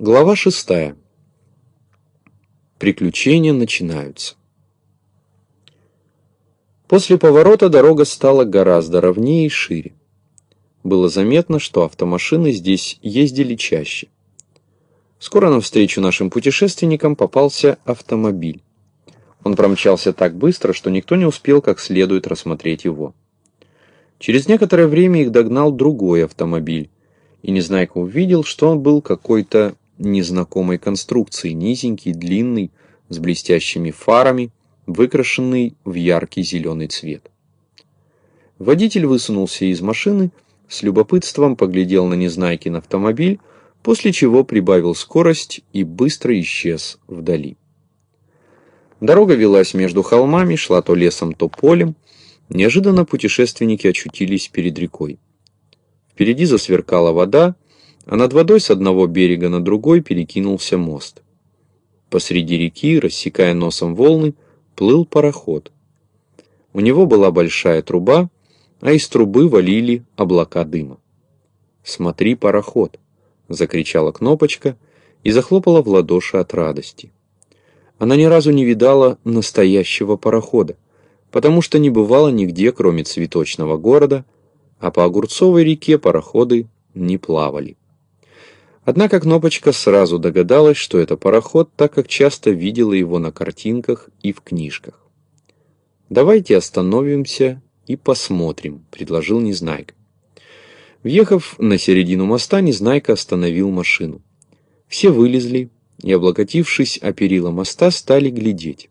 Глава шестая. Приключения начинаются. После поворота дорога стала гораздо ровнее и шире. Было заметно, что автомашины здесь ездили чаще. Скоро навстречу нашим путешественникам попался автомобиль. Он промчался так быстро, что никто не успел как следует рассмотреть его. Через некоторое время их догнал другой автомобиль, и Незнайка увидел, что он был какой-то незнакомой конструкции, низенький, длинный, с блестящими фарами, выкрашенный в яркий зеленый цвет. Водитель высунулся из машины, с любопытством поглядел на Незнайкин автомобиль, после чего прибавил скорость и быстро исчез вдали. Дорога велась между холмами, шла то лесом, то полем. Неожиданно путешественники очутились перед рекой. Впереди засверкала вода, а над водой с одного берега на другой перекинулся мост. Посреди реки, рассекая носом волны, плыл пароход. У него была большая труба, а из трубы валили облака дыма. «Смотри, пароход!» — закричала Кнопочка и захлопала в ладоши от радости. Она ни разу не видала настоящего парохода, потому что не бывала нигде, кроме цветочного города, а по Огурцовой реке пароходы не плавали. Однако Кнопочка сразу догадалась, что это пароход, так как часто видела его на картинках и в книжках. «Давайте остановимся и посмотрим», — предложил Незнайка. Въехав на середину моста, Незнайка остановил машину. Все вылезли и, облокотившись о перила моста, стали глядеть.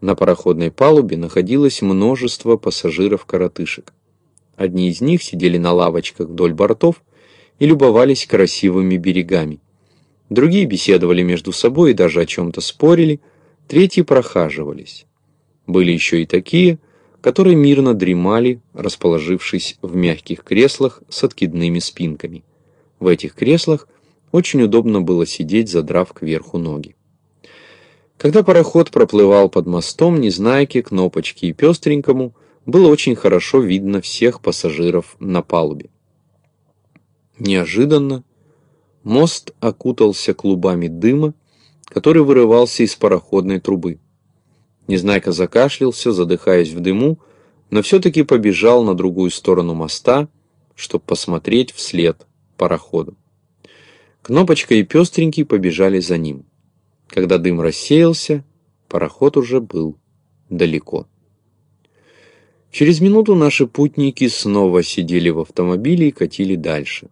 На пароходной палубе находилось множество пассажиров-коротышек. Одни из них сидели на лавочках вдоль бортов, и любовались красивыми берегами. Другие беседовали между собой и даже о чем-то спорили, третьи прохаживались. Были еще и такие, которые мирно дремали, расположившись в мягких креслах с откидными спинками. В этих креслах очень удобно было сидеть, задрав кверху ноги. Когда пароход проплывал под мостом, Незнайке, Кнопочке и Пестренькому было очень хорошо видно всех пассажиров на палубе. Неожиданно мост окутался клубами дыма, который вырывался из пароходной трубы. Незнайка закашлялся, задыхаясь в дыму, но все-таки побежал на другую сторону моста, чтобы посмотреть вслед пароходу. Кнопочка и Пестренький побежали за ним. Когда дым рассеялся, пароход уже был далеко. Через минуту наши путники снова сидели в автомобиле и катили дальше.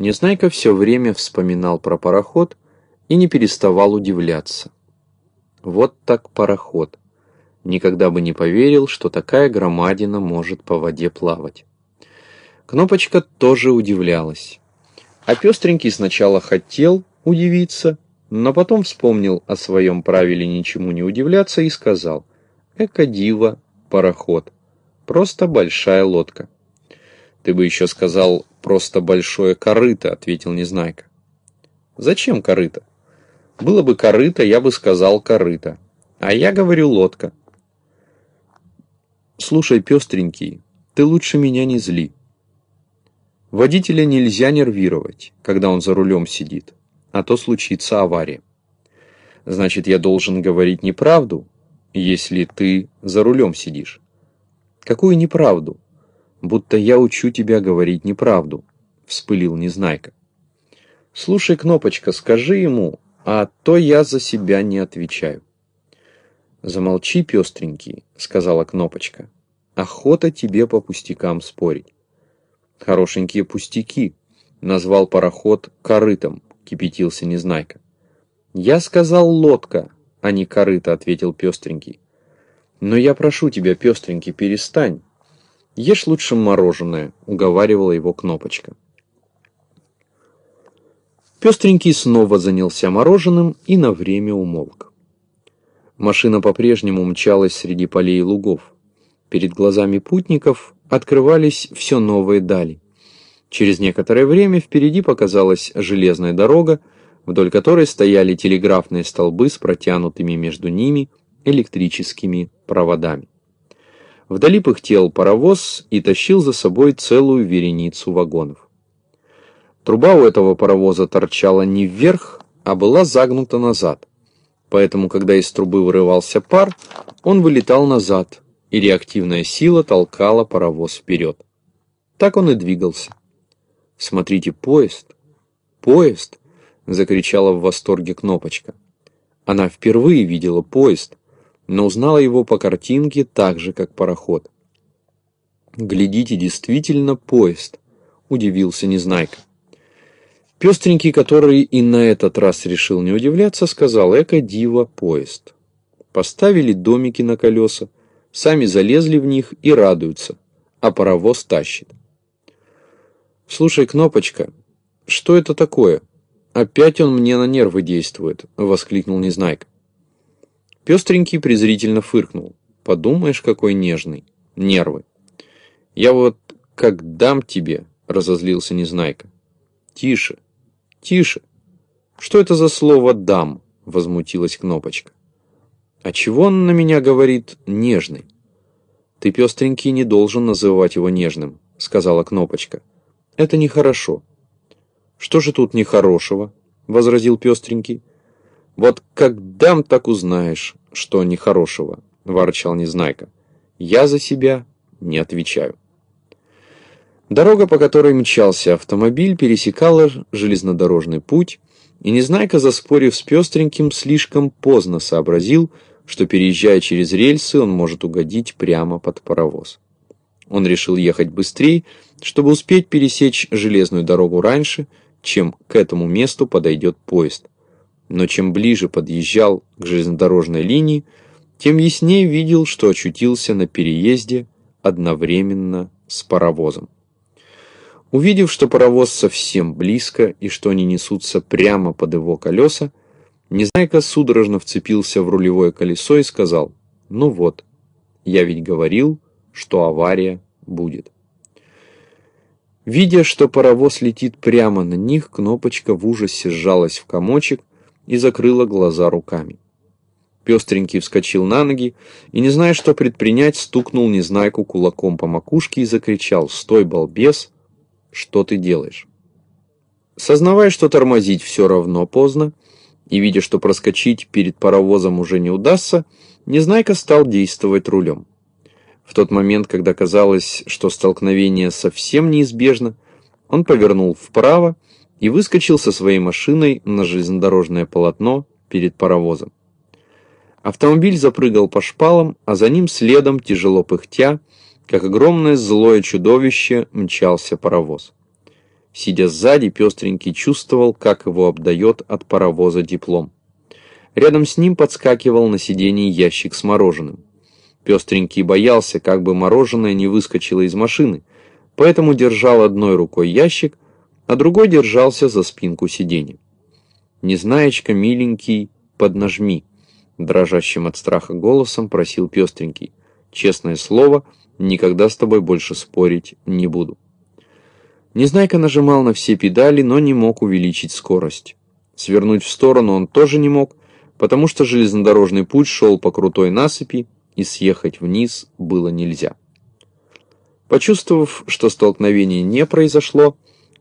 Незнайка все время вспоминал про пароход и не переставал удивляться. Вот так пароход. Никогда бы не поверил, что такая громадина может по воде плавать. Кнопочка тоже удивлялась. А пестренький сначала хотел удивиться, но потом вспомнил о своем правиле ничему не удивляться и сказал «Эко диво, пароход, просто большая лодка». Ты бы еще сказал «просто большое корыто», — ответил Незнайка. «Зачем корыто? Было бы корыто, я бы сказал корыто. А я говорю лодка». «Слушай, пестренький, ты лучше меня не зли. Водителя нельзя нервировать, когда он за рулем сидит, а то случится авария. Значит, я должен говорить неправду, если ты за рулем сидишь. Какую неправду? Будто я учу тебя говорить неправду», — вспылил Незнайка. «Слушай, Кнопочка, скажи ему, а то я за себя не отвечаю». «Замолчи, пестренький», — сказала Кнопочка. «Охота тебе по пустякам спорить». «Хорошенькие пустяки», — назвал пароход корытом, — кипятился Незнайка. «Я сказал лодка, а не корыто», — ответил пестренький. «Но я прошу тебя, пестренький, перестань. «Ешь лучше мороженое», — уговаривала его Кнопочка. Пестренький снова занялся мороженым и на время умолк. Машина по-прежнему мчалась среди полей и лугов. Перед глазами путников открывались все новые дали. Через некоторое время впереди показалась железная дорога, вдоль которой стояли телеграфные столбы с протянутыми между ними электрическими проводами. Вдали пыхтел паровоз и тащил за собой целую вереницу вагонов. Труба у этого паровоза торчала не вверх, а была загнута назад. Поэтому, когда из трубы вырывался пар, он вылетал назад, и реактивная сила толкала паровоз вперед. Так он и двигался. «Смотрите, поезд! Поезд!» — закричала в восторге Кнопочка. Она впервые видела поезд, но узнала его по картинке так же, как пароход. «Глядите, действительно поезд!» — удивился Незнайка. Пестренький, который и на этот раз решил не удивляться, сказал «Эко-диво поезд». Поставили домики на колеса, сами залезли в них и радуются, а паровоз тащит. «Слушай, Кнопочка, что это такое? Опять он мне на нервы действует», — воскликнул Незнайка. Пестренький презрительно фыркнул. «Подумаешь, какой нежный. Нервы. Я вот как дам тебе», — разозлился Незнайка. «Тише, тише. Что это за слово «дам»?» — возмутилась Кнопочка. «А чего он на меня говорит «нежный»?» «Ты, пестренький, не должен называть его нежным», — сказала Кнопочка. Это нехорошо. Что же тут нехорошего? Возразил пестренький. Вот как дам, так узнаешь, что нехорошего, ворчал Незнайка. Я за себя не отвечаю. Дорога, по которой мчался автомобиль, пересекала железнодорожный путь, и Незнайка, заспорив с пестреньким, слишком поздно сообразил, что, переезжая через рельсы, он может угодить прямо под паровоз. Он решил ехать быстрее, чтобы успеть пересечь железную дорогу раньше, чем к этому месту подойдет поезд. Но чем ближе подъезжал к железнодорожной линии, тем яснее видел, что очутился на переезде одновременно с паровозом. Увидев, что паровоз совсем близко и что они несутся прямо под его колеса, Незнайка судорожно вцепился в рулевое колесо и сказал, «Ну вот, я ведь говорил, что авария будет». Видя, что паровоз летит прямо на них, Кнопочка в ужасе сжалась в комочек и закрыла глаза руками. Пестренький вскочил на ноги и, не зная, что предпринять, стукнул Незнайку кулаком по макушке и закричал «Стой, балбес! Что ты делаешь?» Сознавая, что тормозить все равно поздно, и видя, что проскочить перед паровозом уже не удастся, Незнайка стал действовать рулем. В тот момент, когда казалось, что столкновение совсем неизбежно, он повернул вправо и выскочил со своей машиной на железнодорожное полотно перед паровозом. Автомобиль запрыгал по шпалам, а за ним следом, тяжело пыхтя, как огромное злое чудовище, мчался паровоз. Сидя сзади, пестренький чувствовал, как его обдает от паровоза диплом. Рядом с ним подскакивал на сиденье ящик с мороженым. Пестренький боялся, как бы мороженое не выскочило из машины, поэтому держал одной рукой ящик, а другой держался за спинку сиденья. «Незнаечка, миленький, поднажми», — дрожащим от страха голосом просил Пестренький. «Честное слово, никогда с тобой больше спорить не буду». Незнайка нажимал на все педали, но не мог увеличить скорость. Свернуть в сторону он тоже не мог, потому что железнодорожный путь шел по крутой насыпи, и съехать вниз было нельзя. Почувствовав, что столкновение не произошло,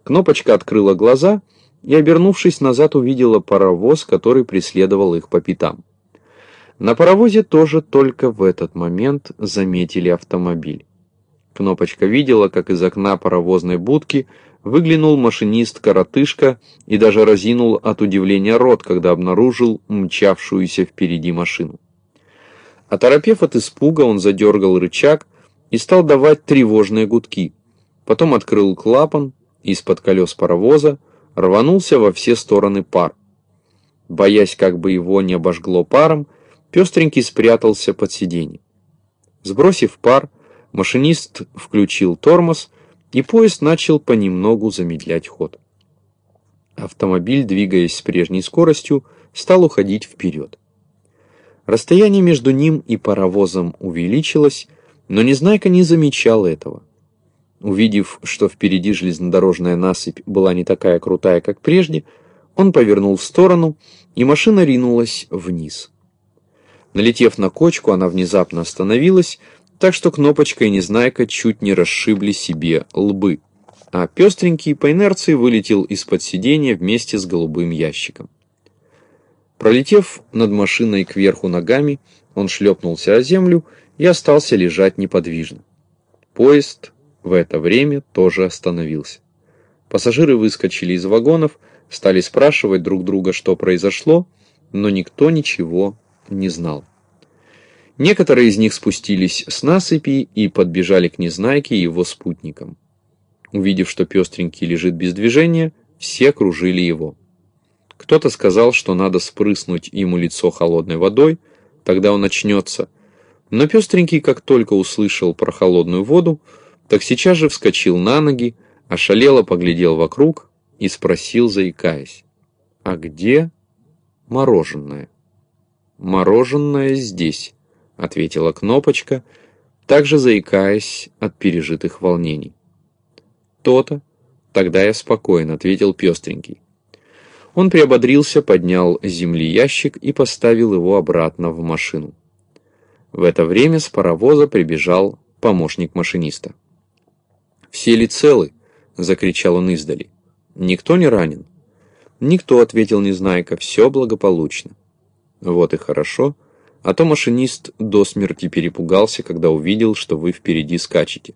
Кнопочка открыла глаза и, обернувшись назад, увидела паровоз, который преследовал их по пятам. На паровозе тоже только в этот момент заметили автомобиль. Кнопочка видела, как из окна паровозной будки выглянул машинист-коротышка и даже разинул от удивления рот, когда обнаружил мчавшуюся впереди машину. Оторопев от испуга, он задергал рычаг и стал давать тревожные гудки. Потом открыл клапан, из-под колес паровоза рванулся во все стороны пар. Боясь, как бы его не обожгло паром, пестренький спрятался под сиденье. Сбросив пар, машинист включил тормоз, и поезд начал понемногу замедлять ход. Автомобиль, двигаясь с прежней скоростью, стал уходить вперед. Расстояние между ним и паровозом увеличилось, но Незнайка не замечал этого. Увидев, что впереди железнодорожная насыпь была не такая крутая, как прежде, он повернул в сторону, и машина ринулась вниз. Налетев на кочку, она внезапно остановилась, так что Кнопочка и Незнайка чуть не расшибли себе лбы. а пестренький по инерции вылетел из-под сиденья вместе с голубым ящиком. Пролетев над машиной кверху ногами, он шлепнулся о землю и остался лежать неподвижно. Поезд в это время тоже остановился. Пассажиры выскочили из вагонов, стали спрашивать друг друга, что произошло, но никто ничего не знал. Некоторые из них спустились с насыпи и подбежали к Незнайке и его спутникам. Увидев, что пестренький лежит без движения, все кружили его. Кто-то сказал, что надо спрыснуть ему лицо холодной водой, тогда он очнется. Но пестренький, как только услышал про холодную воду, так сейчас же вскочил на ноги, ошалело поглядел вокруг и спросил, заикаясь, «А где мороженое?» «Мороженое здесь», — ответила Кнопочка, также заикаясь от пережитых волнений. «То-то. Тогда я спокоен», — ответил пестренький. Он приободрился, поднял земли ящик и поставил его обратно в машину. В это время с паровоза прибежал помощник машиниста. «Все ли целы?» — закричал он издали. «Никто не ранен?» «Никто», — ответил Незнайка, — «все благополучно». «Вот и хорошо, а то машинист до смерти перепугался, когда увидел, что вы впереди скачете.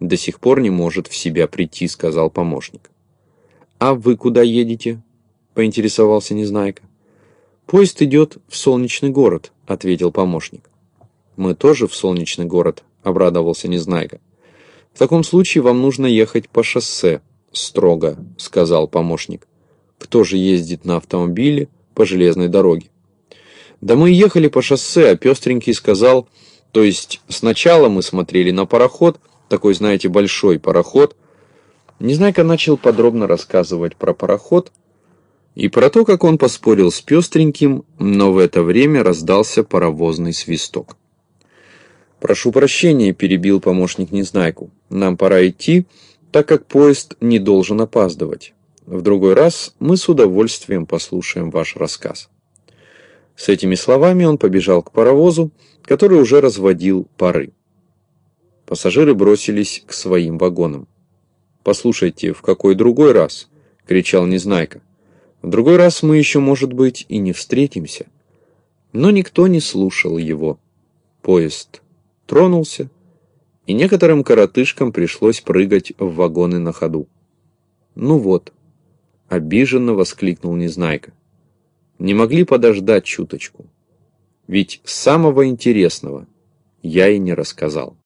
До сих пор не может в себя прийти», — сказал помощник. «А вы куда едете?» — поинтересовался Незнайка. «Поезд идет в солнечный город», — ответил помощник. «Мы тоже в солнечный город», — обрадовался Незнайка. «В таком случае вам нужно ехать по шоссе», — строго сказал помощник. «Кто же ездит на автомобиле по железной дороге?» «Да мы ехали по шоссе, а пестренький сказал...» «То есть сначала мы смотрели на пароход, такой, знаете, большой пароход». Незнайка начал подробно рассказывать про пароход, — и про то, как он поспорил с пестреньким, но в это время раздался паровозный свисток. «Прошу прощения», — перебил помощник Незнайку. «Нам пора идти, так как поезд не должен опаздывать. В другой раз мы с удовольствием послушаем ваш рассказ». С этими словами он побежал к паровозу, который уже разводил пары. Пассажиры бросились к своим вагонам. «Послушайте, в какой другой раз?» — кричал Незнайка. В другой раз мы еще, может быть, и не встретимся. Но никто не слушал его. Поезд тронулся, и некоторым коротышкам пришлось прыгать в вагоны на ходу. «Ну вот», — обиженно воскликнул Незнайка, — «не могли подождать чуточку. Ведь самого интересного я и не рассказал».